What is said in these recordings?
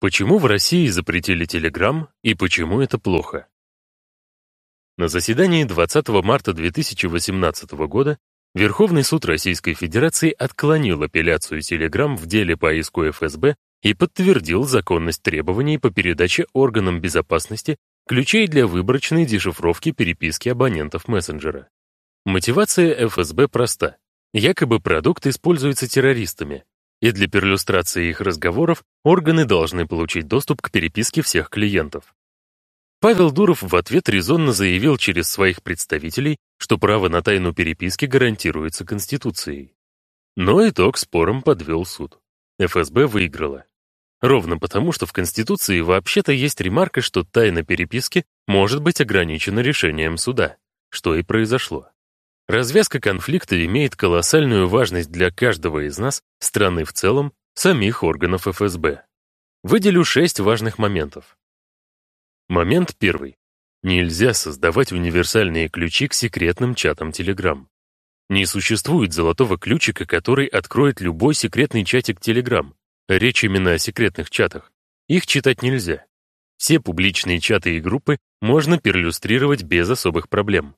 Почему в России запретили Telegram и почему это плохо? На заседании 20 марта 2018 года Верховный суд Российской Федерации отклонил апелляцию Telegram в деле по иску ФСБ и подтвердил законность требований по передаче органам безопасности ключей для выборочной дешифровки переписки абонентов мессенджера. Мотивация ФСБ проста. Якобы продукт используется террористами, и для перлюстрации их разговоров органы должны получить доступ к переписке всех клиентов. Павел Дуров в ответ резонно заявил через своих представителей, что право на тайну переписки гарантируется Конституцией. Но итог спором подвел суд. ФСБ выиграла. Ровно потому, что в Конституции вообще-то есть ремарка, что тайна переписки может быть ограничена решением суда, что и произошло. Развязка конфликта имеет колоссальную важность для каждого из нас, страны в целом, самих органов ФСБ. Выделю шесть важных моментов. Момент первый. Нельзя создавать универсальные ключи к секретным чатам Telegram. Не существует золотого ключика, который откроет любой секретный чатик Telegram. Речь именно о секретных чатах. Их читать нельзя. Все публичные чаты и группы можно перлюстрировать без особых проблем.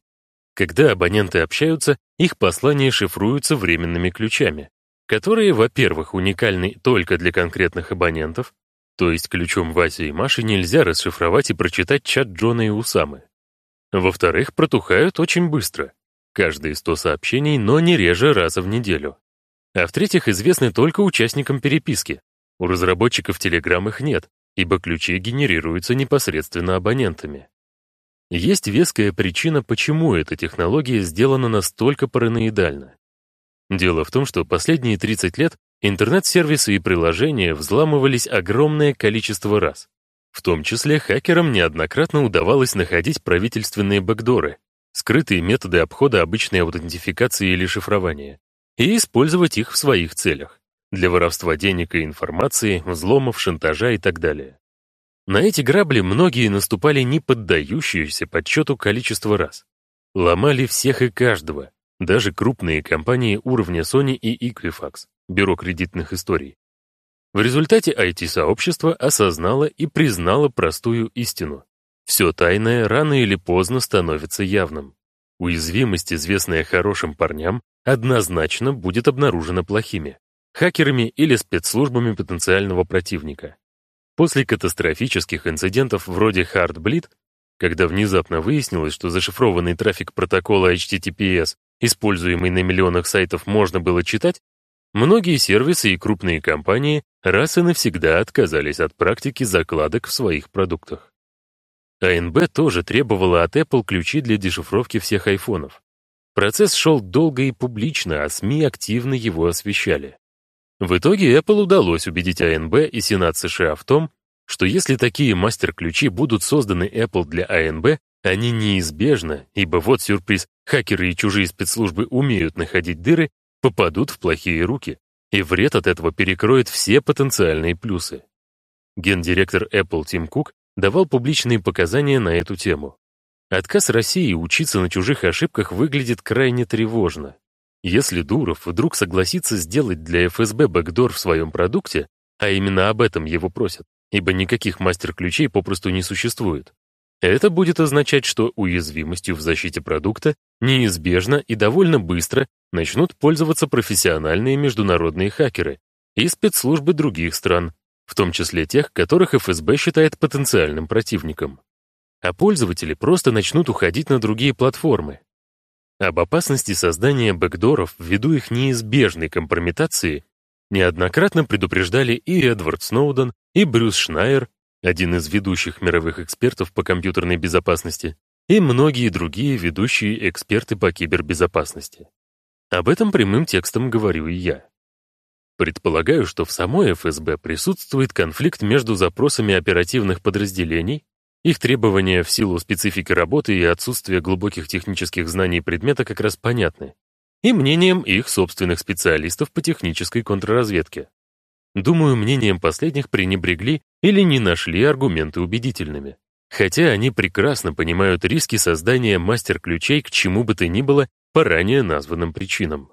Когда абоненты общаются, их послания шифруются временными ключами, которые, во-первых, уникальны только для конкретных абонентов, то есть ключом Васи и Маши нельзя расшифровать и прочитать чат Джона и Усамы. Во-вторых, протухают очень быстро, каждые 100 сообщений, но не реже раза в неделю. А в-третьих, известны только участникам переписки. У разработчиков Telegram их нет, ибо ключи генерируются непосредственно абонентами. Есть веская причина, почему эта технология сделана настолько параноидально. Дело в том, что последние 30 лет интернет-сервисы и приложения взламывались огромное количество раз. В том числе хакерам неоднократно удавалось находить правительственные бэкдоры, скрытые методы обхода обычной аутентификации или шифрования, и использовать их в своих целях для воровства денег и информации, взломов, шантажа и так далее. На эти грабли многие наступали не поддающиеся подсчету количество раз. Ломали всех и каждого, даже крупные компании уровня Sony и Equifax, бюро кредитных историй. В результате IT-сообщество осознало и признало простую истину. Все тайное рано или поздно становится явным. Уязвимость, известная хорошим парням, однозначно будет обнаружена плохими, хакерами или спецслужбами потенциального противника. После катастрофических инцидентов вроде Heartbleed, когда внезапно выяснилось, что зашифрованный трафик протокола HTTPS, используемый на миллионах сайтов, можно было читать, многие сервисы и крупные компании раз и навсегда отказались от практики закладок в своих продуктах. АНБ тоже требовала от Apple ключи для дешифровки всех айфонов. Процесс шел долго и публично, а СМИ активно его освещали. В итоге Apple удалось убедить АНБ и Сенат США в том, что если такие мастер-ключи будут созданы Apple для АНБ, они неизбежно, ибо вот сюрприз, хакеры и чужие спецслужбы умеют находить дыры, попадут в плохие руки, и вред от этого перекроет все потенциальные плюсы. Гендиректор Apple Тим Кук давал публичные показания на эту тему. Отказ России учиться на чужих ошибках выглядит крайне тревожно. Если Дуров вдруг согласится сделать для ФСБ бэкдор в своем продукте, а именно об этом его просят, ибо никаких мастер-ключей попросту не существует, это будет означать, что уязвимостью в защите продукта неизбежно и довольно быстро начнут пользоваться профессиональные международные хакеры и спецслужбы других стран, в том числе тех, которых ФСБ считает потенциальным противником. А пользователи просто начнут уходить на другие платформы, об опасности создания бэкдоров ввиду их неизбежной компрометации неоднократно предупреждали и Эдвард Сноуден, и Брюс Шнайер, один из ведущих мировых экспертов по компьютерной безопасности, и многие другие ведущие эксперты по кибербезопасности. Об этом прямым текстом говорю и я. Предполагаю, что в самой ФСБ присутствует конфликт между запросами оперативных подразделений их требования в силу специфики работы и отсутствия глубоких технических знаний предмета как раз понятны. И мнением их собственных специалистов по технической контрразведке. Думаю, мнением последних пренебрегли или не нашли аргументы убедительными. Хотя они прекрасно понимают риски создания мастер-ключей к чему бы то ни было по ранее названным причинам.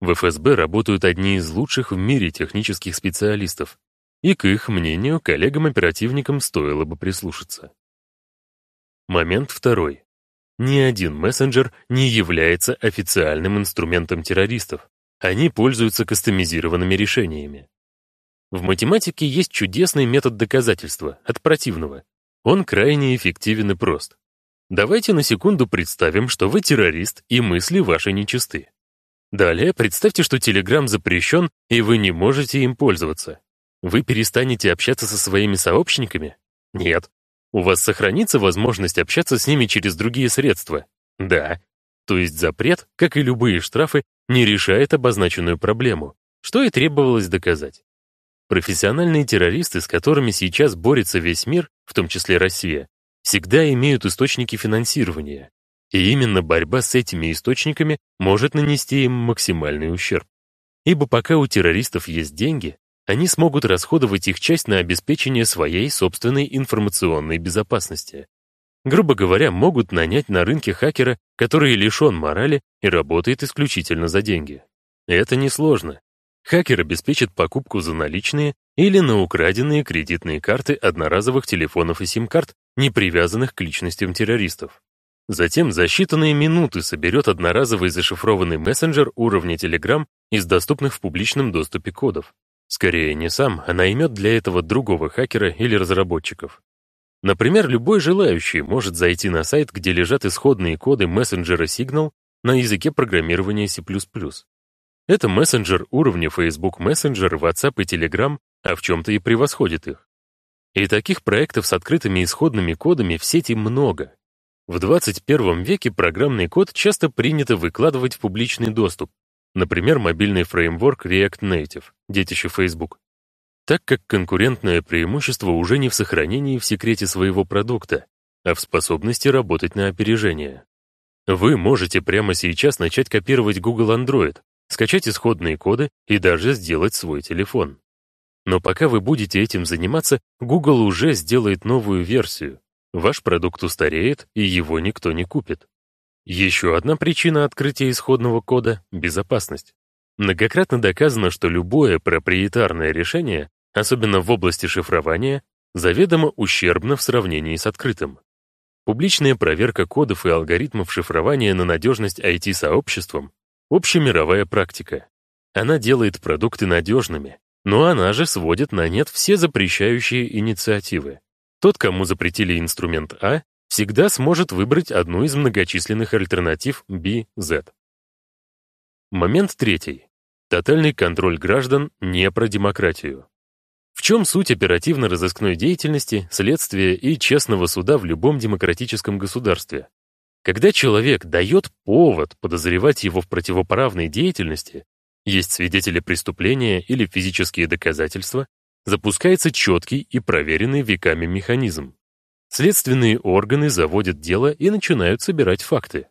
В ФСБ работают одни из лучших в мире технических специалистов, и к их мнению коллегам-оперативникам стоило бы прислушаться. Момент второй. Ни один мессенджер не является официальным инструментом террористов. Они пользуются кастомизированными решениями. В математике есть чудесный метод доказательства от противного. Он крайне эффективен и прост. Давайте на секунду представим, что вы террорист и мысли ваши нечисты. Далее представьте, что Telegram запрещен, и вы не можете им пользоваться. Вы перестанете общаться со своими сообщниками? Нет. У вас сохранится возможность общаться с ними через другие средства? Да. То есть запрет, как и любые штрафы, не решает обозначенную проблему, что и требовалось доказать. Профессиональные террористы, с которыми сейчас борется весь мир, в том числе Россия, всегда имеют источники финансирования. И именно борьба с этими источниками может нанести им максимальный ущерб. Ибо пока у террористов есть деньги, они смогут расходовать их часть на обеспечение своей собственной информационной безопасности. Грубо говоря, могут нанять на рынке хакера, который лишен морали и работает исключительно за деньги. Это несложно. Хакер обеспечит покупку за наличные или на украденные кредитные карты одноразовых телефонов и сим-карт, не привязанных к личностям террористов. Затем за считанные минуты соберет одноразовый зашифрованный мессенджер уровня Telegram из доступных в публичном доступе кодов. Скорее не сам, а наймет для этого другого хакера или разработчиков. Например, любой желающий может зайти на сайт, где лежат исходные коды мессенджера Signal на языке программирования C++. Это мессенджер уровня Facebook Messenger, WhatsApp и Telegram, а в чем-то и превосходит их. И таких проектов с открытыми исходными кодами в сети много. В 21 веке программный код часто принято выкладывать в публичный доступ, например, мобильный фреймворк React Native, детище Facebook, так как конкурентное преимущество уже не в сохранении в секрете своего продукта, а в способности работать на опережение. Вы можете прямо сейчас начать копировать Google Android, скачать исходные коды и даже сделать свой телефон. Но пока вы будете этим заниматься, Google уже сделает новую версию, Ваш продукт устареет, и его никто не купит. Еще одна причина открытия исходного кода — безопасность. Многократно доказано, что любое проприетарное решение, особенно в области шифрования, заведомо ущербно в сравнении с открытым. Публичная проверка кодов и алгоритмов шифрования на надежность IT-сообществом — общемировая практика. Она делает продукты надежными, но она же сводит на нет все запрещающие инициативы. Тот, кому запретили инструмент А, всегда сможет выбрать одну из многочисленных альтернатив B, Z. Момент третий. Тотальный контроль граждан не про демократию. В чем суть оперативно-розыскной деятельности, следствия и честного суда в любом демократическом государстве? Когда человек дает повод подозревать его в противоправной деятельности, есть свидетели преступления или физические доказательства, запускается четкий и проверенный веками механизм. Следственные органы заводят дело и начинают собирать факты.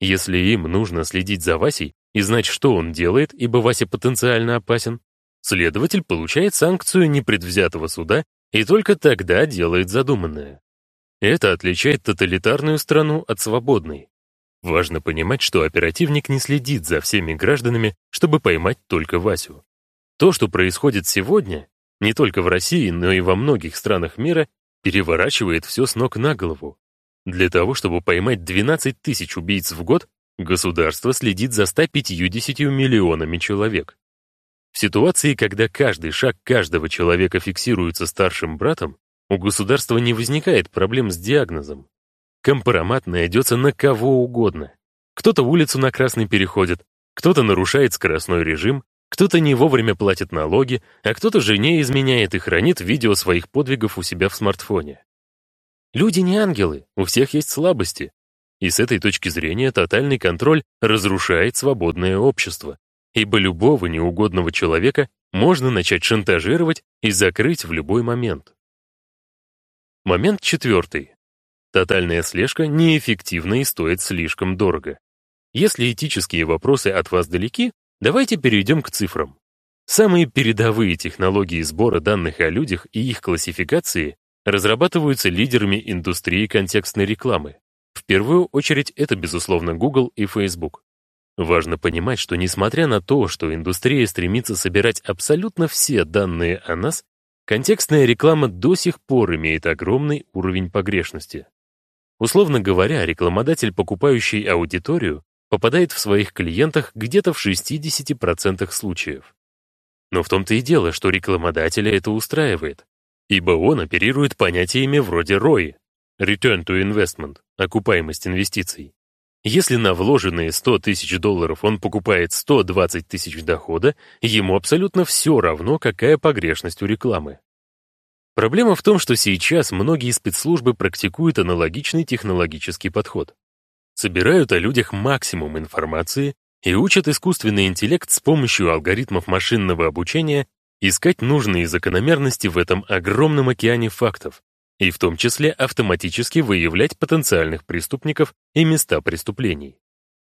Если им нужно следить за Васей и знать, что он делает, ибо Вася потенциально опасен, следователь получает санкцию непредвзятого суда и только тогда делает задуманное. Это отличает тоталитарную страну от свободной. Важно понимать, что оперативник не следит за всеми гражданами, чтобы поймать только Васю. То, что происходит сегодня, не только в России, но и во многих странах мира, переворачивает все с ног на голову. Для того, чтобы поймать 12 тысяч убийц в год, государство следит за 150 миллионами человек. В ситуации, когда каждый шаг каждого человека фиксируется старшим братом, у государства не возникает проблем с диагнозом. Компромат найдется на кого угодно. Кто-то улицу на красный переходит, кто-то нарушает скоростной режим, кто-то не вовремя платит налоги, а кто-то жене изменяет и хранит видео своих подвигов у себя в смартфоне. Люди не ангелы, у всех есть слабости. И с этой точки зрения тотальный контроль разрушает свободное общество, ибо любого неугодного человека можно начать шантажировать и закрыть в любой момент. Момент четвертый. Тотальная слежка неэффективна и стоит слишком дорого. Если этические вопросы от вас далеки, Давайте перейдем к цифрам. Самые передовые технологии сбора данных о людях и их классификации разрабатываются лидерами индустрии контекстной рекламы. В первую очередь это, безусловно, Google и Facebook. Важно понимать, что несмотря на то, что индустрия стремится собирать абсолютно все данные о нас, контекстная реклама до сих пор имеет огромный уровень погрешности. Условно говоря, рекламодатель, покупающий аудиторию, попадает в своих клиентах где-то в 60% случаев. Но в том-то и дело, что рекламодателя это устраивает, ибо он оперирует понятиями вроде ROI – Return to Investment – окупаемость инвестиций. Если на вложенные 100 тысяч долларов он покупает 120 тысяч дохода, ему абсолютно все равно, какая погрешность у рекламы. Проблема в том, что сейчас многие спецслужбы практикуют аналогичный технологический подход. Собирают о людях максимум информации и учат искусственный интеллект с помощью алгоритмов машинного обучения искать нужные закономерности в этом огромном океане фактов, и в том числе автоматически выявлять потенциальных преступников и места преступлений.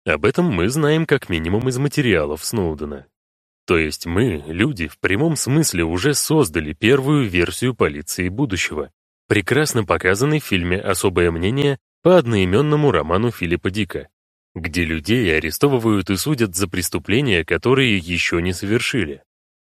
Об этом мы знаем как минимум из материалов Сноудена. То есть мы, люди, в прямом смысле уже создали первую версию полиции будущего, прекрасно показанной в фильме «Особое мнение» по одноименному роману Филиппа Дика, где людей арестовывают и судят за преступления, которые еще не совершили.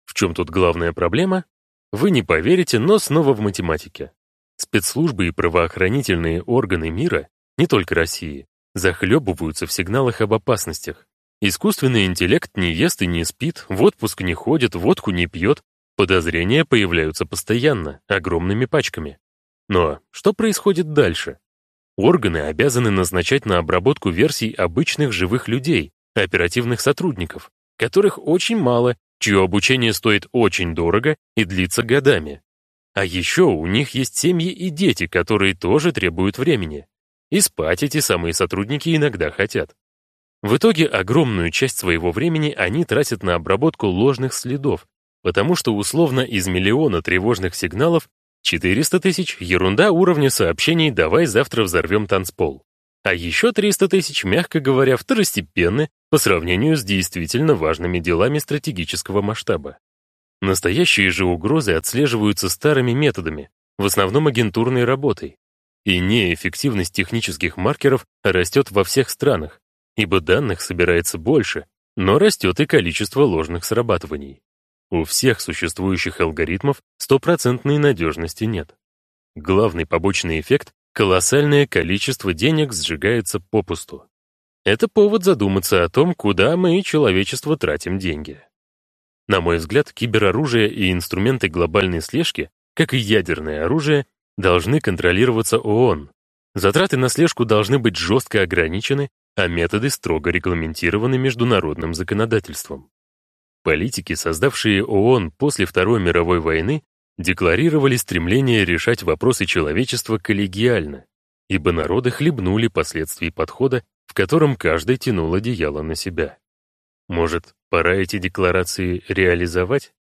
В чем тут главная проблема? Вы не поверите, но снова в математике. Спецслужбы и правоохранительные органы мира, не только России, захлебываются в сигналах об опасностях. Искусственный интеллект не ест и не спит, в отпуск не ходит, водку не пьет. Подозрения появляются постоянно, огромными пачками. Но что происходит дальше? Органы обязаны назначать на обработку версий обычных живых людей, оперативных сотрудников, которых очень мало, чье обучение стоит очень дорого и длится годами. А еще у них есть семьи и дети, которые тоже требуют времени. И спать эти самые сотрудники иногда хотят. В итоге огромную часть своего времени они тратят на обработку ложных следов, потому что условно из миллиона тревожных сигналов 400 тысяч — ерунда уровня сообщений «давай завтра взорвем танцпол». А еще 300 тысяч, мягко говоря, второстепенны по сравнению с действительно важными делами стратегического масштаба. Настоящие же угрозы отслеживаются старыми методами, в основном агентурной работой. И неэффективность технических маркеров растет во всех странах, ибо данных собирается больше, но растет и количество ложных срабатываний. У всех существующих алгоритмов стопроцентной надежности нет. Главный побочный эффект — колоссальное количество денег сжигается попусту. Это повод задуматься о том, куда мы, человечество, тратим деньги. На мой взгляд, кибероружие и инструменты глобальной слежки, как и ядерное оружие, должны контролироваться ООН. Затраты на слежку должны быть жестко ограничены, а методы строго регламентированы международным законодательством. Политики, создавшие ООН после Второй мировой войны, декларировали стремление решать вопросы человечества коллегиально, ибо народы хлебнули последствий подхода, в котором каждый тянул одеяло на себя. Может, пора эти декларации реализовать?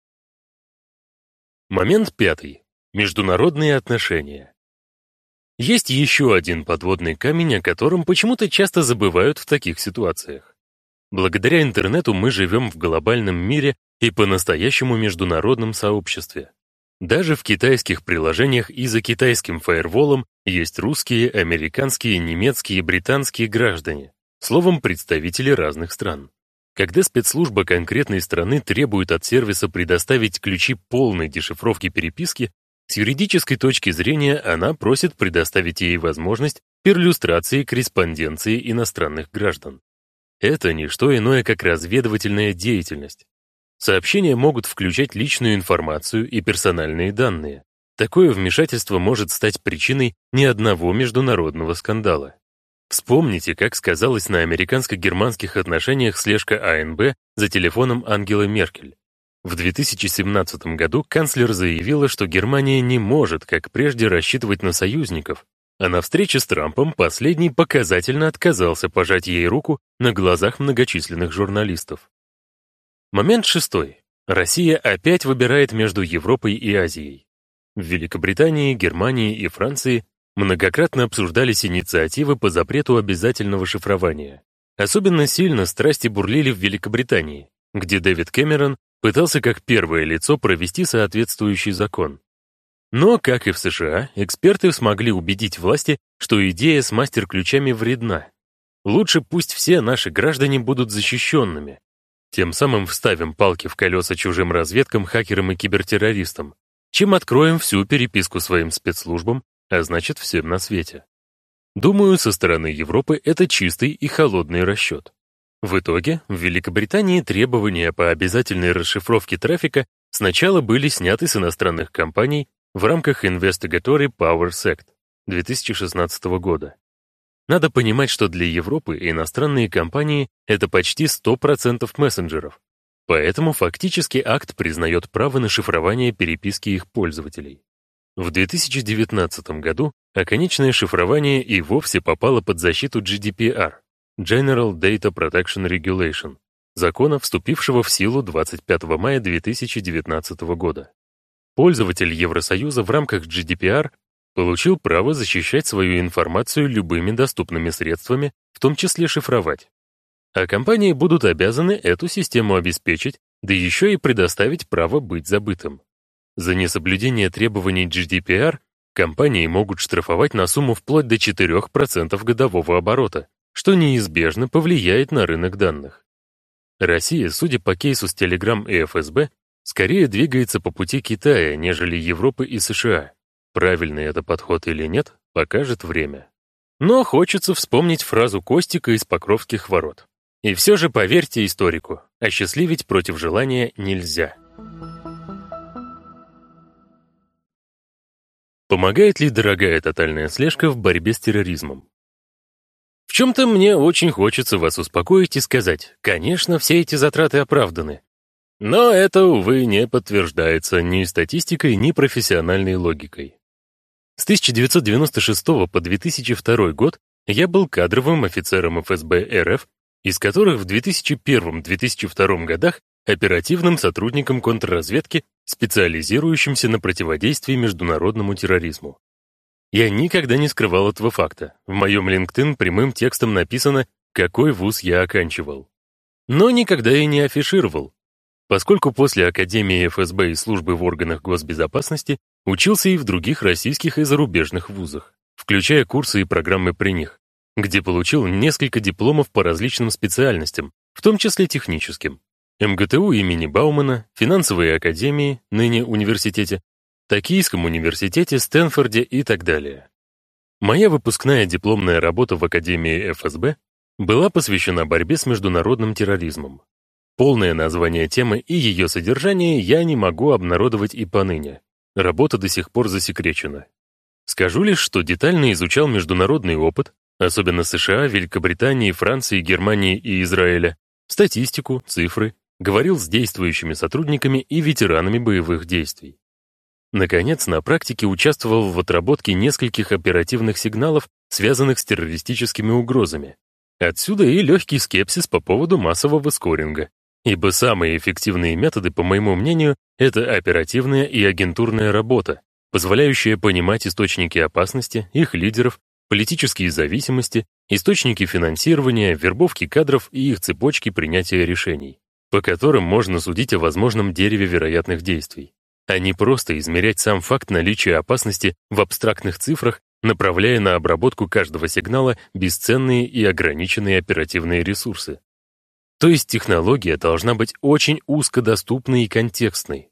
Момент пятый. Международные отношения. Есть еще один подводный камень, о котором почему-то часто забывают в таких ситуациях. Благодаря интернету мы живем в глобальном мире и по-настоящему международном сообществе. Даже в китайских приложениях и за китайским фаерволом есть русские, американские, немецкие, британские граждане, словом, представители разных стран. Когда спецслужба конкретной страны требует от сервиса предоставить ключи полной дешифровки переписки, с юридической точки зрения она просит предоставить ей возможность перлюстрации корреспонденции иностранных граждан. Это не что иное, как разведывательная деятельность. Сообщения могут включать личную информацию и персональные данные. Такое вмешательство может стать причиной ни одного международного скандала. Вспомните, как сказалось на американско-германских отношениях слежка АНБ за телефоном Ангелы Меркель. В 2017 году канцлер заявила, что Германия не может, как прежде, рассчитывать на союзников, а на встрече с Трампом последний показательно отказался пожать ей руку на глазах многочисленных журналистов. Момент шестой. Россия опять выбирает между Европой и Азией. В Великобритании, Германии и Франции Многократно обсуждались инициативы по запрету обязательного шифрования. Особенно сильно страсти бурлили в Великобритании, где Дэвид Кэмерон пытался как первое лицо провести соответствующий закон. Но, как и в США, эксперты смогли убедить власти, что идея с мастер-ключами вредна. Лучше пусть все наши граждане будут защищенными. Тем самым вставим палки в колеса чужим разведкам, хакерам и кибертеррористам. чем откроем всю переписку своим спецслужбам, а значит всем на свете. Думаю, со стороны Европы это чистый и холодный расчет. В итоге, в Великобритании требования по обязательной расшифровке трафика сначала были сняты с иностранных компаний в рамках Investigatory Powers Act 2016 года. Надо понимать, что для Европы иностранные компании — это почти 100% мессенджеров, поэтому фактически акт признает право на шифрование переписки их пользователей. В 2019 году оконечное шифрование и вовсе попало под защиту GDPR — General Data Protection Regulation, закона, вступившего в силу 25 мая 2019 года. Пользователь Евросоюза в рамках GDPR получил право защищать свою информацию любыми доступными средствами, в том числе шифровать. А компании будут обязаны эту систему обеспечить, да еще и предоставить право быть забытым. За несоблюдение требований GDPR компании могут штрафовать на сумму вплоть до 4% годового оборота, что неизбежно повлияет на рынок данных. Россия, судя по кейсу с Telegram и ФСБ, скорее двигается по пути Китая, нежели Европы и США. Правильный это подход или нет, покажет время. Но хочется вспомнить фразу Костика из Покровских ворот. И все же поверьте историку, осчастливить против желания нельзя. Помогает ли дорогая тотальная слежка в борьбе с терроризмом? В чем-то мне очень хочется вас успокоить и сказать, конечно, все эти затраты оправданы. Но это, увы, не подтверждается ни статистикой, ни профессиональной логикой. С 1996 по 2002 год я был кадровым офицером ФСБ РФ, из которых в 2001-2002 годах оперативным сотрудником контрразведки, специализирующимся на противодействии международному терроризму. Я никогда не скрывал этого факта. В моем LinkedIn прямым текстом написано, какой вуз я оканчивал. Но никогда и не афишировал, поскольку после Академии ФСБ и службы в органах госбезопасности учился и в других российских и зарубежных вузах, включая курсы и программы при них, где получил несколько дипломов по различным специальностям, в том числе техническим. МГТУ имени Баумана, финансовые академии, ныне университете, Токийском университете, Стэнфорде и так далее. Моя выпускная дипломная работа в Академии ФСБ была посвящена борьбе с международным терроризмом. Полное название темы и ее содержание я не могу обнародовать и поныне. Работа до сих пор засекречена. Скажу лишь, что детально изучал международный опыт, особенно США, Великобритании, Франции, Германии и Израиля, статистику, цифры, говорил с действующими сотрудниками и ветеранами боевых действий. Наконец, на практике участвовал в отработке нескольких оперативных сигналов, связанных с террористическими угрозами. Отсюда и легкий скепсис по поводу массового скоринга, ибо самые эффективные методы, по моему мнению, это оперативная и агентурная работа, позволяющая понимать источники опасности, их лидеров, политические зависимости, источники финансирования, вербовки кадров и их цепочки принятия решений, по которым можно судить о возможном дереве вероятных действий а не просто измерять сам факт наличия опасности в абстрактных цифрах, направляя на обработку каждого сигнала бесценные и ограниченные оперативные ресурсы. То есть технология должна быть очень узкодоступной и контекстной.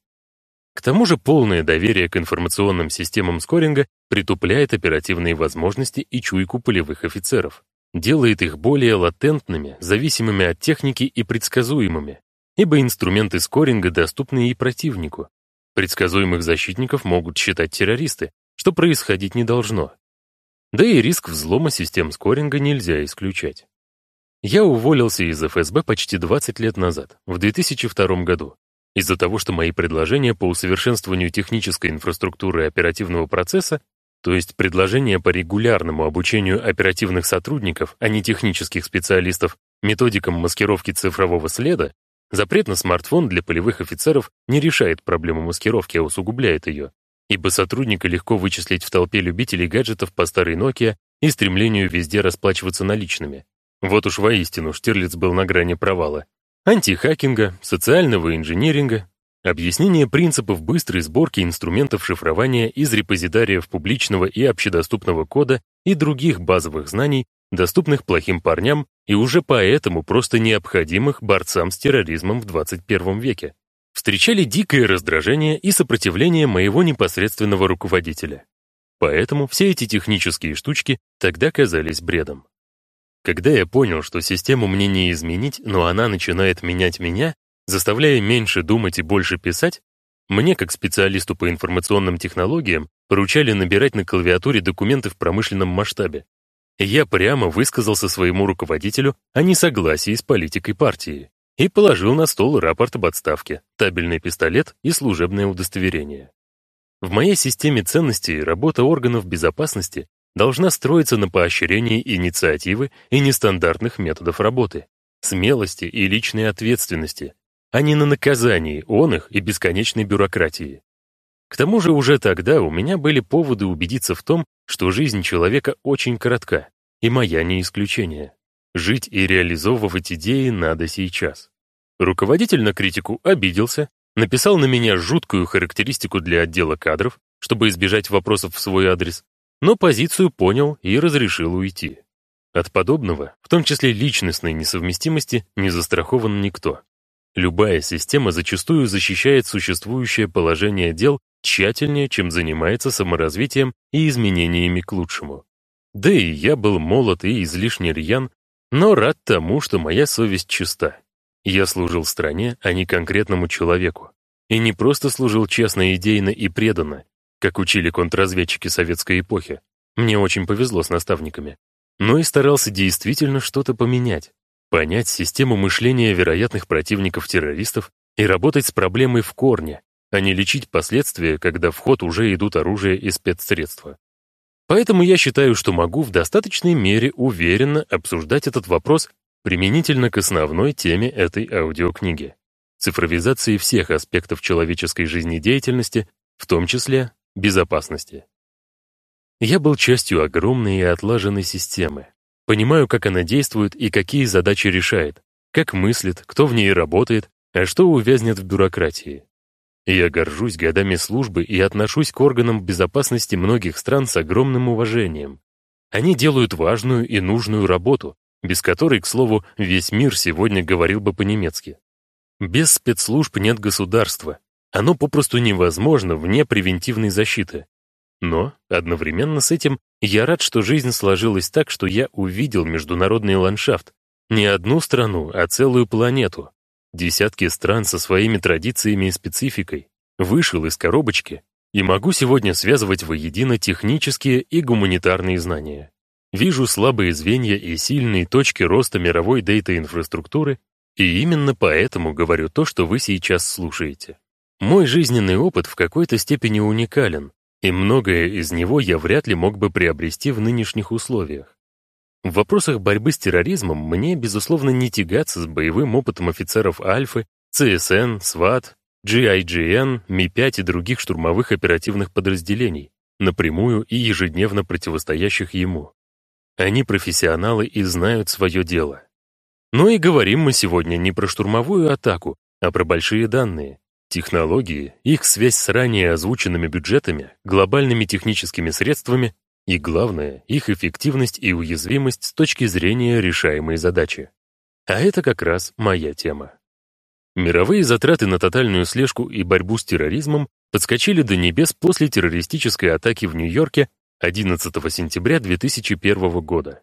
К тому же полное доверие к информационным системам скоринга притупляет оперативные возможности и чуйку полевых офицеров, делает их более латентными, зависимыми от техники и предсказуемыми, ибо инструменты скоринга доступны и противнику, Предсказуемых защитников могут считать террористы, что происходить не должно. Да и риск взлома систем скоринга нельзя исключать. Я уволился из ФСБ почти 20 лет назад, в 2002 году, из-за того, что мои предложения по усовершенствованию технической инфраструктуры оперативного процесса, то есть предложения по регулярному обучению оперативных сотрудников, а не технических специалистов, методикам маскировки цифрового следа, Запрет на смартфон для полевых офицеров не решает проблему маскировки, а усугубляет ее, ибо сотрудника легко вычислить в толпе любителей гаджетов по старой Nokia и стремлению везде расплачиваться наличными. Вот уж воистину Штирлиц был на грани провала. Антихакинга, социального инжиниринга, объяснение принципов быстрой сборки инструментов шифрования из репозитариев публичного и общедоступного кода и других базовых знаний, доступных плохим парням и уже поэтому просто необходимых борцам с терроризмом в 21 веке. встречали дикое раздражение и сопротивление моего непосредственного руководителя. Поэтому все эти технические штучки тогда казались бредом. Когда я понял, что систему мне не изменить, но она начинает менять меня, заставляя меньше думать и больше писать, мне, как специалисту по информационным технологиям, поручали набирать на клавиатуре документы в промышленном масштабе. Я прямо высказался своему руководителю о несогласии с политикой партии и положил на стол рапорт об отставке, табельный пистолет и служебное удостоверение. В моей системе ценностей работа органов безопасности должна строиться на поощрении инициативы и нестандартных методов работы, смелости и личной ответственности, а не на наказании он их и бесконечной бюрократии. К тому же уже тогда у меня были поводы убедиться в том, что жизнь человека очень коротка, и моя не исключение. Жить и реализовывать идеи надо сейчас. Руководитель на критику обиделся, написал на меня жуткую характеристику для отдела кадров, чтобы избежать вопросов в свой адрес, но позицию понял и разрешил уйти. От подобного, в том числе личностной несовместимости, не застрахован никто. Любая система зачастую защищает существующее положение дел тщательнее, чем занимается саморазвитием и изменениями к лучшему. Да и я был молод и излишне рьян, но рад тому, что моя совесть чиста. Я служил стране, а не конкретному человеку. И не просто служил честно, идейно и преданно, как учили контрразведчики советской эпохи. Мне очень повезло с наставниками. Но и старался действительно что-то поменять, понять систему мышления вероятных противников-террористов и работать с проблемой в корне, а не лечить последствия, когда в ход уже идут оружие и спецсредства. Поэтому я считаю, что могу в достаточной мере уверенно обсуждать этот вопрос применительно к основной теме этой аудиокниги — цифровизации всех аспектов человеческой жизнедеятельности, в том числе безопасности. Я был частью огромной и отлаженной системы. Понимаю, как она действует и какие задачи решает, как мыслит, кто в ней работает, а что увязнет в бюрократии. Я горжусь годами службы и отношусь к органам безопасности многих стран с огромным уважением. Они делают важную и нужную работу, без которой, к слову, весь мир сегодня говорил бы по-немецки. Без спецслужб нет государства. Оно попросту невозможно вне превентивной защиты. Но, одновременно с этим, я рад, что жизнь сложилась так, что я увидел международный ландшафт. Не одну страну, а целую планету. Десятки стран со своими традициями и спецификой. Вышел из коробочки и могу сегодня связывать воедино технические и гуманитарные знания. Вижу слабые звенья и сильные точки роста мировой дейта-инфраструктуры, и именно поэтому говорю то, что вы сейчас слушаете. Мой жизненный опыт в какой-то степени уникален, и многое из него я вряд ли мог бы приобрести в нынешних условиях. В вопросах борьбы с терроризмом мне, безусловно, не тягаться с боевым опытом офицеров Альфы, ЦСН, СВАТ, GIGN, Ми-5 и других штурмовых оперативных подразделений, напрямую и ежедневно противостоящих ему. Они профессионалы и знают свое дело. Но и говорим мы сегодня не про штурмовую атаку, а про большие данные, технологии, их связь с ранее озвученными бюджетами, глобальными техническими средствами и, главное, их эффективность и уязвимость с точки зрения решаемой задачи. А это как раз моя тема. Мировые затраты на тотальную слежку и борьбу с терроризмом подскочили до небес после террористической атаки в Нью-Йорке 11 сентября 2001 года.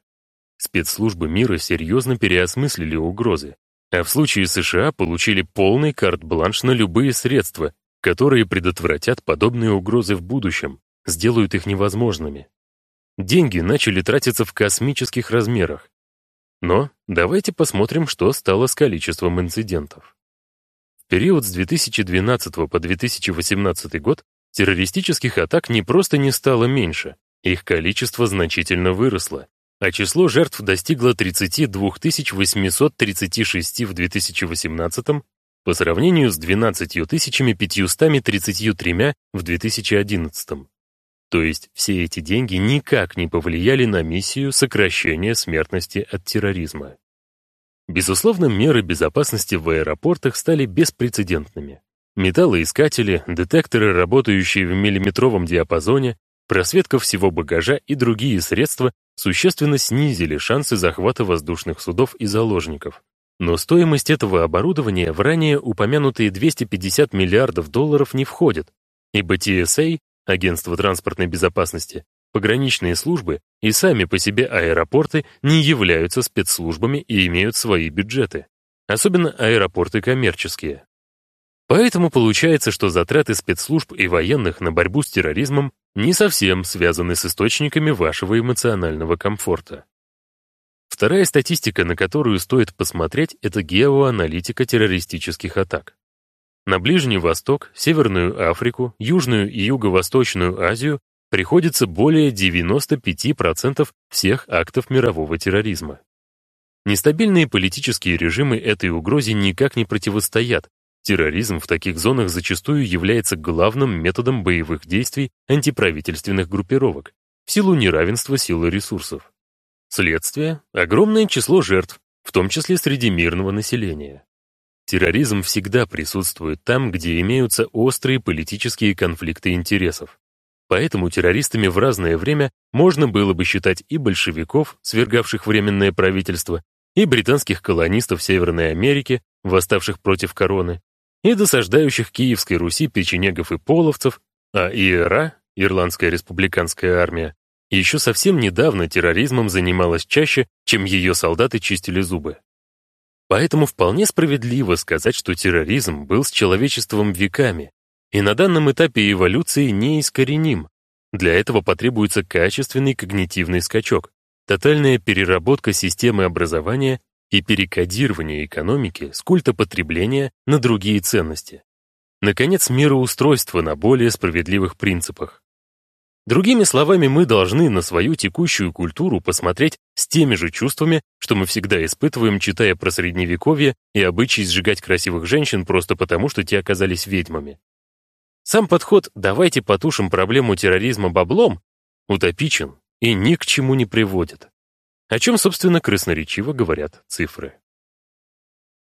Спецслужбы мира серьезно переосмыслили угрозы, а в случае США получили полный карт-бланш на любые средства, которые предотвратят подобные угрозы в будущем, сделают их невозможными. Деньги начали тратиться в космических размерах. Но давайте посмотрим, что стало с количеством инцидентов. В период с 2012 по 2018 год террористических атак не просто не стало меньше, их количество значительно выросло, а число жертв достигло 32 836 в 2018 по сравнению с 12 533 в 2011. То есть все эти деньги никак не повлияли на миссию сокращения смертности от терроризма. Безусловно, меры безопасности в аэропортах стали беспрецедентными. Металлоискатели, детекторы, работающие в миллиметровом диапазоне, Просветка всего багажа и другие средства существенно снизили шансы захвата воздушных судов и заложников. Но стоимость этого оборудования в ранее упомянутые 250 миллиардов долларов не входит, ибо TSA, Агентство транспортной безопасности, пограничные службы и сами по себе аэропорты не являются спецслужбами и имеют свои бюджеты, особенно аэропорты коммерческие. Поэтому получается, что затраты спецслужб и военных на борьбу с терроризмом не совсем связаны с источниками вашего эмоционального комфорта. Вторая статистика, на которую стоит посмотреть, это геоаналитика террористических атак. На Ближний Восток, Северную Африку, Южную и Юго-Восточную Азию приходится более 95% всех актов мирового терроризма. Нестабильные политические режимы этой угрозе никак не противостоят. Терроризм в таких зонах зачастую является главным методом боевых действий антиправительственных группировок в силу неравенства сил и ресурсов. Следствие — огромное число жертв, в том числе среди мирного населения. Терроризм всегда присутствует там, где имеются острые политические конфликты интересов. Поэтому террористами в разное время можно было бы считать и большевиков, свергавших временное правительство, и британских колонистов Северной Америки, восставших против короны, и досаждающих Киевской Руси печенегов и половцев, а ИРА, Ирландская республиканская армия, еще совсем недавно терроризмом занималась чаще, чем ее солдаты чистили зубы. Поэтому вполне справедливо сказать, что терроризм был с человечеством веками, и на данном этапе эволюции неискореним. Для этого потребуется качественный когнитивный скачок, тотальная переработка системы образования и перекодирование экономики с культа потребления на другие ценности. Наконец, мироустройство на более справедливых принципах. Другими словами, мы должны на свою текущую культуру посмотреть с теми же чувствами, что мы всегда испытываем, читая про Средневековье и обычаи сжигать красивых женщин просто потому, что те оказались ведьмами. Сам подход «давайте потушим проблему терроризма баблом» утопичен и ни к чему не приводит. О чем, собственно, красноречиво говорят цифры.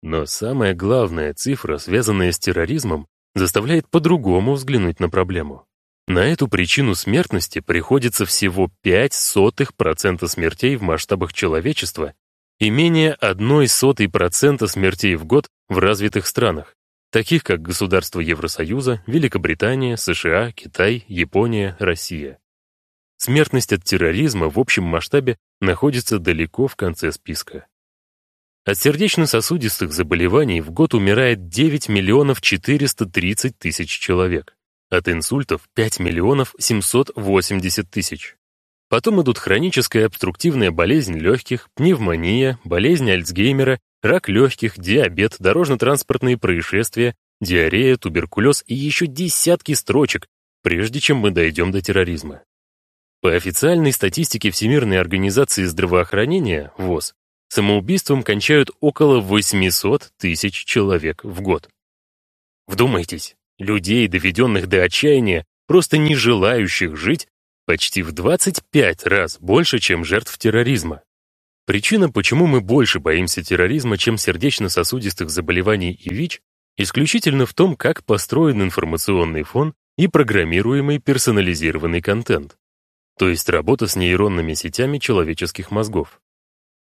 Но самая главная цифра, связанная с терроризмом, заставляет по-другому взглянуть на проблему. На эту причину смертности приходится всего 0,05% смертей в масштабах человечества и менее 0,01% смертей в год в развитых странах, таких как государства Евросоюза, Великобритания, США, Китай, Япония, Россия. Смертность от терроризма в общем масштабе находится далеко в конце списка. От сердечно-сосудистых заболеваний в год умирает 9 миллионов 430 тысяч человек. От инсультов 5 миллионов 780 тысяч. Потом идут хроническая обструктивная болезнь легких, пневмония, болезнь Альцгеймера рак легких, диабет, дорожно-транспортные происшествия, диарея, туберкулез и еще десятки строчек, прежде чем мы дойдем до терроризма. По официальной статистике Всемирной организации здравоохранения, ВОЗ, самоубийством кончают около 800 тысяч человек в год. Вдумайтесь, людей, доведенных до отчаяния, просто не желающих жить, почти в 25 раз больше, чем жертв терроризма. Причина, почему мы больше боимся терроризма, чем сердечно-сосудистых заболеваний и ВИЧ, исключительно в том, как построен информационный фон и программируемый персонализированный контент, то есть работа с нейронными сетями человеческих мозгов.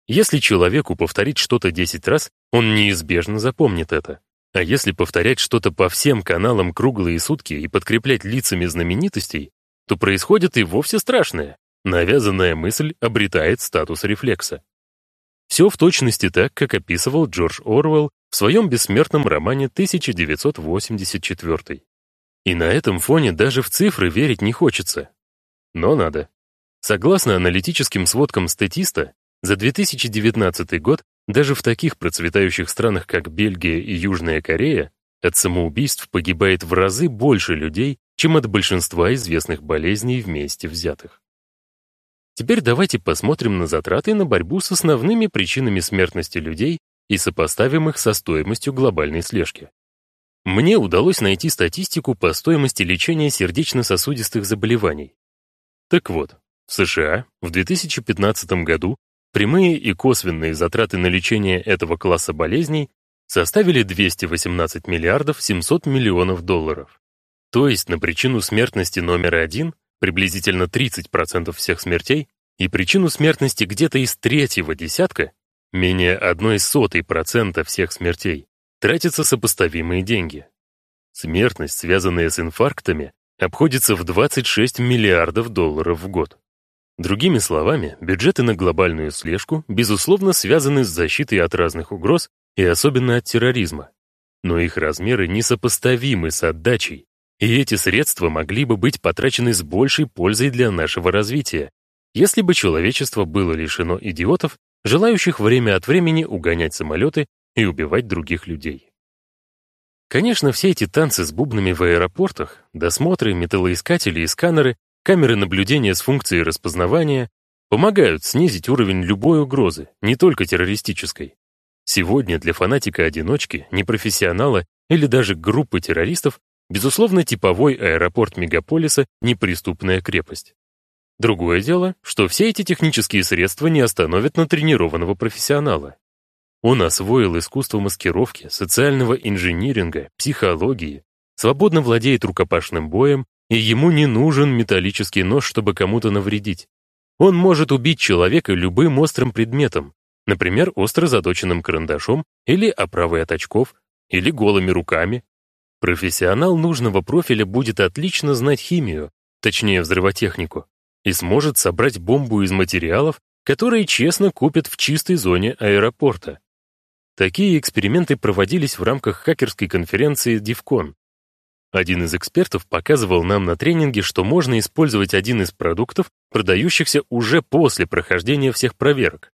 Если человеку повторить что-то 10 раз, он неизбежно запомнит это. А если повторять что-то по всем каналам круглые сутки и подкреплять лицами знаменитостей, то происходит и вовсе страшное. Навязанная мысль обретает статус рефлекса. Все в точности так, как описывал Джордж Орвелл в своем бессмертном романе 1984. И на этом фоне даже в цифры верить не хочется. Но надо. Согласно аналитическим сводкам статиста, за 2019 год даже в таких процветающих странах, как Бельгия и Южная Корея, от самоубийств погибает в разы больше людей, чем от большинства известных болезней вместе взятых. Теперь давайте посмотрим на затраты на борьбу с основными причинами смертности людей и сопоставим их со стоимостью глобальной слежки. Мне удалось найти статистику по стоимости лечения сердечно-сосудистых заболеваний. Так вот, в США в 2015 году прямые и косвенные затраты на лечение этого класса болезней составили 218 миллиардов 700 миллионов долларов. То есть на причину смертности номер один приблизительно 30% всех смертей, и причину смертности где-то из третьего десятка, Менее одной сотой процента всех смертей тратятся сопоставимые деньги. Смертность, связанная с инфарктами, обходится в 26 миллиардов долларов в год. Другими словами, бюджеты на глобальную слежку, безусловно, связаны с защитой от разных угроз и особенно от терроризма. Но их размеры несопоставимы с отдачей, и эти средства могли бы быть потрачены с большей пользой для нашего развития, если бы человечество было лишено идиотов, желающих время от времени угонять самолеты и убивать других людей. Конечно, все эти танцы с бубнами в аэропортах, досмотры, металлоискатели и сканеры Камеры наблюдения с функцией распознавания помогают снизить уровень любой угрозы, не только террористической. Сегодня для фанатика-одиночки, непрофессионала или даже группы террористов, безусловно, типовой аэропорт мегаполиса — неприступная крепость. Другое дело, что все эти технические средства не остановят натренированного профессионала. Он освоил искусство маскировки, социального инжиниринга, психологии, свободно владеет рукопашным боем и ему не нужен металлический нож, чтобы кому-то навредить. Он может убить человека любым острым предметом, например, остро заточенным карандашом или оправой от очков, или голыми руками. Профессионал нужного профиля будет отлично знать химию, точнее взрывотехнику, и сможет собрать бомбу из материалов, которые честно купят в чистой зоне аэропорта. Такие эксперименты проводились в рамках хакерской конференции DEFCON, один из экспертов показывал нам на тренинге, что можно использовать один из продуктов, продающихся уже после прохождения всех проверок.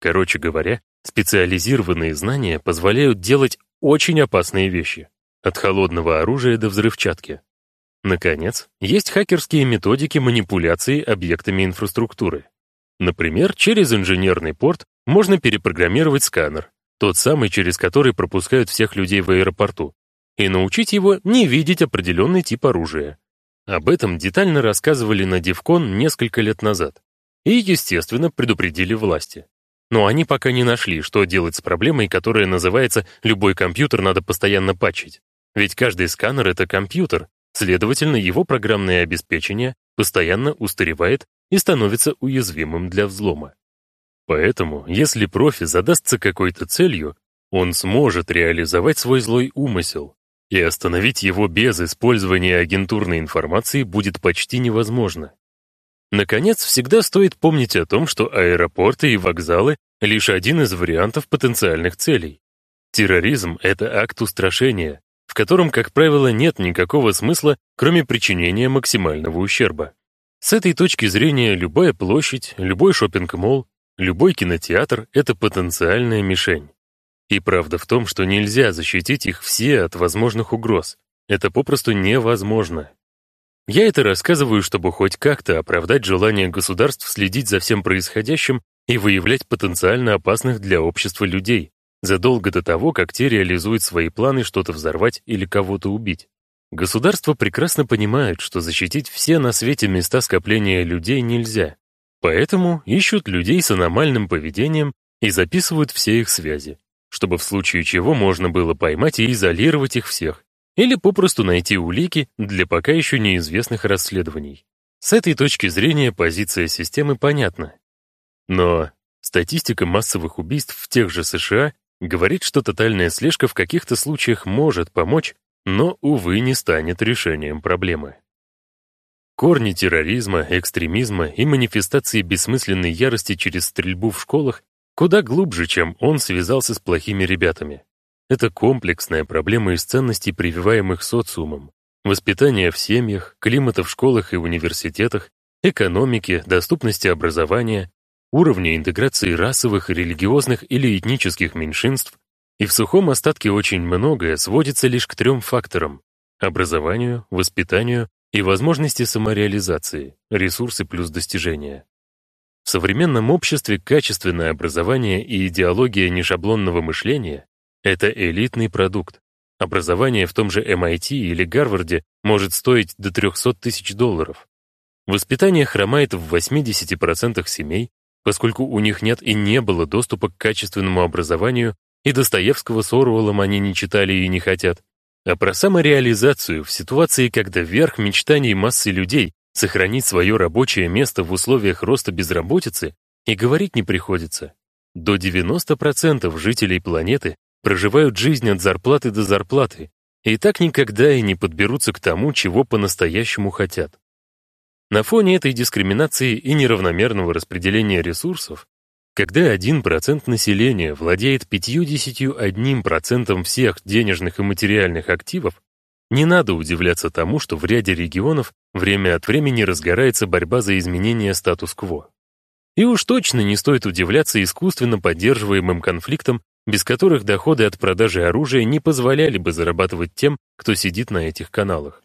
Короче говоря, специализированные знания позволяют делать очень опасные вещи, от холодного оружия до взрывчатки. Наконец, есть хакерские методики манипуляции объектами инфраструктуры. Например, через инженерный порт можно перепрограммировать сканер, тот самый, через который пропускают всех людей в аэропорту, и научить его не видеть определенный тип оружия. Об этом детально рассказывали на Девкон несколько лет назад. И, естественно, предупредили власти. Но они пока не нашли, что делать с проблемой, которая называется «любой компьютер надо постоянно патчить». Ведь каждый сканер — это компьютер, следовательно, его программное обеспечение постоянно устаревает и становится уязвимым для взлома. Поэтому, если профи задастся какой-то целью, он сможет реализовать свой злой умысел, и остановить его без использования агентурной информации будет почти невозможно. Наконец, всегда стоит помнить о том, что аэропорты и вокзалы — лишь один из вариантов потенциальных целей. Терроризм — это акт устрашения, в котором, как правило, нет никакого смысла, кроме причинения максимального ущерба. С этой точки зрения любая площадь, любой шопинг-молл, любой кинотеатр — это потенциальная мишень. И правда в том, что нельзя защитить их все от возможных угроз. Это попросту невозможно. Я это рассказываю, чтобы хоть как-то оправдать желание государств следить за всем происходящим и выявлять потенциально опасных для общества людей, задолго до того, как те реализуют свои планы что-то взорвать или кого-то убить. Государства прекрасно понимают, что защитить все на свете места скопления людей нельзя, поэтому ищут людей с аномальным поведением и записывают все их связи чтобы в случае чего можно было поймать и изолировать их всех, или попросту найти улики для пока еще неизвестных расследований. С этой точки зрения позиция системы понятна. Но статистика массовых убийств в тех же США говорит, что тотальная слежка в каких-то случаях может помочь, но, увы, не станет решением проблемы. Корни терроризма, экстремизма и манифестации бессмысленной ярости через стрельбу в школах Куда глубже, чем он связался с плохими ребятами. Это комплексная проблема из ценностей, прививаемых социумом. Воспитание в семьях, климата в школах и университетах, экономики, доступности образования, уровня интеграции расовых, религиозных или этнических меньшинств, и в сухом остатке очень многое сводится лишь к трем факторам — образованию, воспитанию и возможности самореализации, ресурсы плюс достижения. В современном обществе качественное образование и идеология нешаблонного мышления — это элитный продукт. Образование в том же MIT или Гарварде может стоить до 300 тысяч долларов. Воспитание хромает в 80% семей, поскольку у них нет и не было доступа к качественному образованию, и Достоевского с Оруэллом они не читали и не хотят. А про самореализацию в ситуации, когда верх мечтаний массы людей сохранить свое рабочее место в условиях роста безработицы и говорить не приходится. До 90% жителей планеты проживают жизнь от зарплаты до зарплаты и так никогда и не подберутся к тому, чего по-настоящему хотят. На фоне этой дискриминации и неравномерного распределения ресурсов, когда 1% населения владеет 51% всех денежных и материальных активов, не надо удивляться тому, что в ряде регионов время от времени разгорается борьба за изменение статус-кво. И уж точно не стоит удивляться искусственно поддерживаемым конфликтам, без которых доходы от продажи оружия не позволяли бы зарабатывать тем, кто сидит на этих каналах.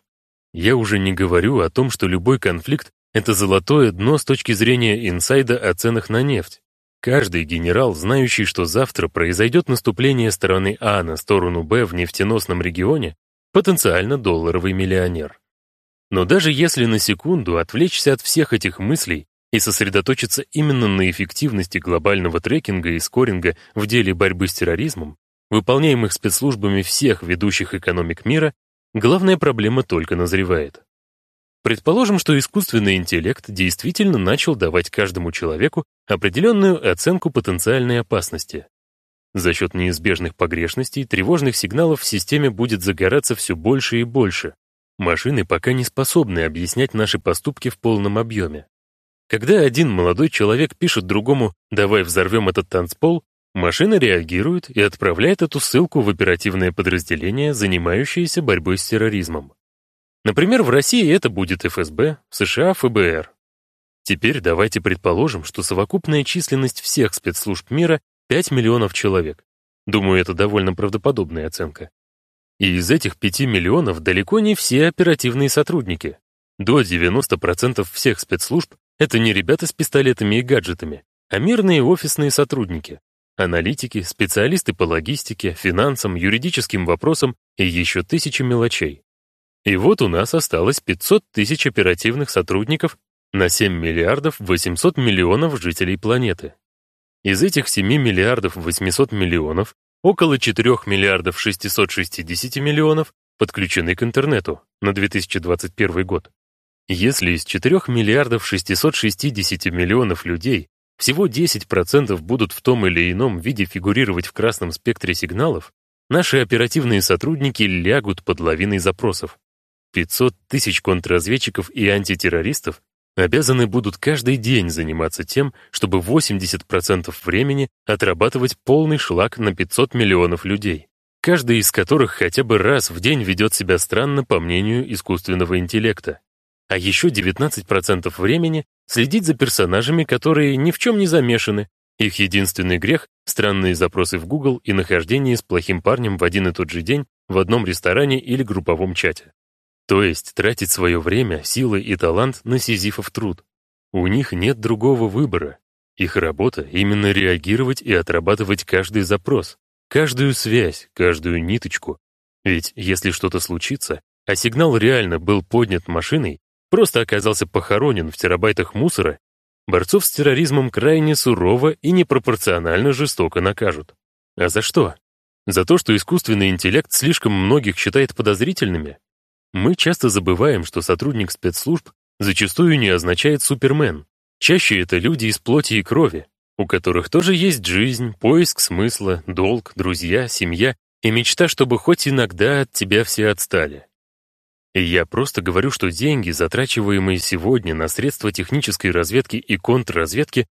Я уже не говорю о том, что любой конфликт — это золотое дно с точки зрения инсайда о ценах на нефть. Каждый генерал, знающий, что завтра произойдет наступление стороны А на сторону Б в нефтеносном регионе, потенциально долларовый миллионер. Но даже если на секунду отвлечься от всех этих мыслей и сосредоточиться именно на эффективности глобального трекинга и скоринга в деле борьбы с терроризмом, выполняемых спецслужбами всех ведущих экономик мира, Главная проблема только назревает. Предположим, что искусственный интеллект действительно начал давать каждому человеку определенную оценку потенциальной опасности. За счет неизбежных погрешностей тревожных сигналов в системе будет загораться все больше и больше. Машины пока не способны объяснять наши поступки в полном объеме. Когда один молодой человек пишет другому «давай взорвем этот танцпол», Машина реагирует и отправляет эту ссылку в оперативное подразделение, занимающееся борьбой с терроризмом. Например, в России это будет ФСБ, в США — ФБР. Теперь давайте предположим, что совокупная численность всех спецслужб мира — 5 миллионов человек. Думаю, это довольно правдоподобная оценка. И из этих 5 миллионов далеко не все оперативные сотрудники. До 90% всех спецслужб — это не ребята с пистолетами и гаджетами, а мирные офисные сотрудники, аналитики, специалисты по логистике, финансам, юридическим вопросам и еще тысячи мелочей. И вот у нас осталось 500 тысяч оперативных сотрудников на 7 миллиардов 800 миллионов жителей планеты. Из этих 7 миллиардов 800 миллионов около 4 миллиардов 660 миллионов подключены к интернету на 2021 год. Если из 4 миллиардов 660 миллионов людей всего 10% будут в том или ином виде фигурировать в красном спектре сигналов, наши оперативные сотрудники лягут под лавиной запросов. 500 тысяч контрразведчиков и антитеррористов обязаны будут каждый день заниматься тем, чтобы 80% времени отрабатывать полный шлак на 500 миллионов людей, каждый из которых хотя бы раз в день ведет себя странно по мнению искусственного интеллекта а еще 19% времени следить за персонажами, которые ни в чем не замешаны. Их единственный грех — странные запросы в Google и нахождение с плохим парнем в один и тот же день в одном ресторане или групповом чате. То есть тратить свое время, силы и талант на сизифов труд. У них нет другого выбора. Их работа — именно реагировать и отрабатывать каждый запрос, каждую связь, каждую ниточку. Ведь если что-то случится, а сигнал реально был поднят машиной, просто оказался похоронен в терабайтах мусора, борцов с терроризмом крайне сурово и непропорционально жестоко накажут. А за что? За то, что искусственный интеллект слишком многих считает подозрительными? Мы часто забываем, что сотрудник спецслужб зачастую не означает супермен. Чаще это люди из плоти и крови, у которых тоже есть жизнь, поиск смысла, долг, друзья, семья и мечта, чтобы хоть иногда от тебя все отстали. И я просто говорю, что деньги, затрачиваемые сегодня на средства технической разведки и контрразведки,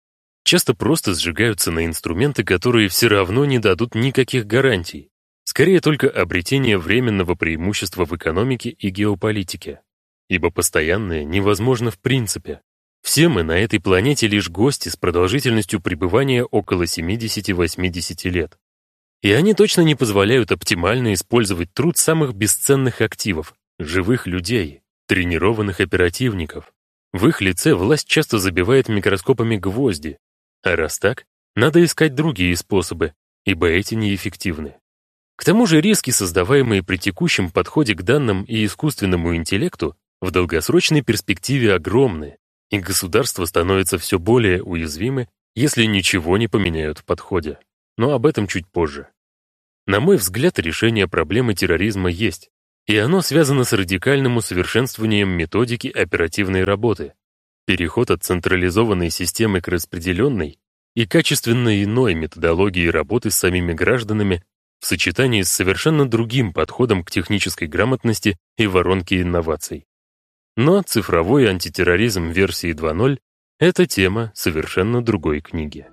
часто просто сжигаются на инструменты, которые все равно не дадут никаких гарантий. Скорее только обретение временного преимущества в экономике и геополитике. Ибо постоянное невозможно в принципе. Все мы на этой планете лишь гости с продолжительностью пребывания около 70-80 лет. И они точно не позволяют оптимально использовать труд самых бесценных активов, живых людей, тренированных оперативников. В их лице власть часто забивает микроскопами гвозди, а раз так, надо искать другие способы, ибо эти неэффективны. К тому же риски, создаваемые при текущем подходе к данным и искусственному интеллекту, в долгосрочной перспективе огромны, и государство становится все более уязвимы, если ничего не поменяют в подходе. Но об этом чуть позже. На мой взгляд, решение проблемы терроризма есть, и оно связано с радикальным усовершенствованием методики оперативной работы. Переход от централизованной системы к распределенной и качественно иной методологии работы с самими гражданами в сочетании с совершенно другим подходом к технической грамотности и воронке инноваций. Но цифровой антитерроризм версии 2.0 — это тема совершенно другой книги.